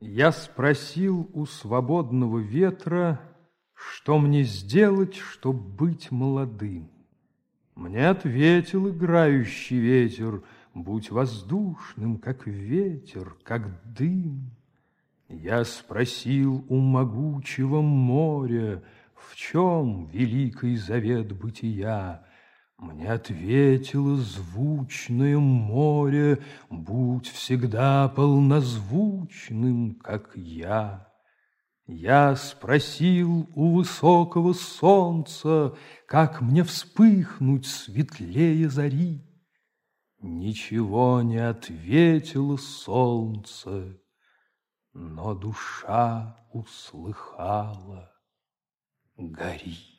Я спросил у свободного ветра, что мне сделать, чтобы быть молодым. Мне ответил играющий ветер, будь воздушным, как ветер, как дым. Я спросил у могучего моря, в чем великий завет бытия, мне ответило звучное море, Будь всегда полнозвучным, как я. Я спросил у высокого солнца, Как мне вспыхнуть светлее зари. Ничего не ответило солнце, Но душа услыхала «Гори».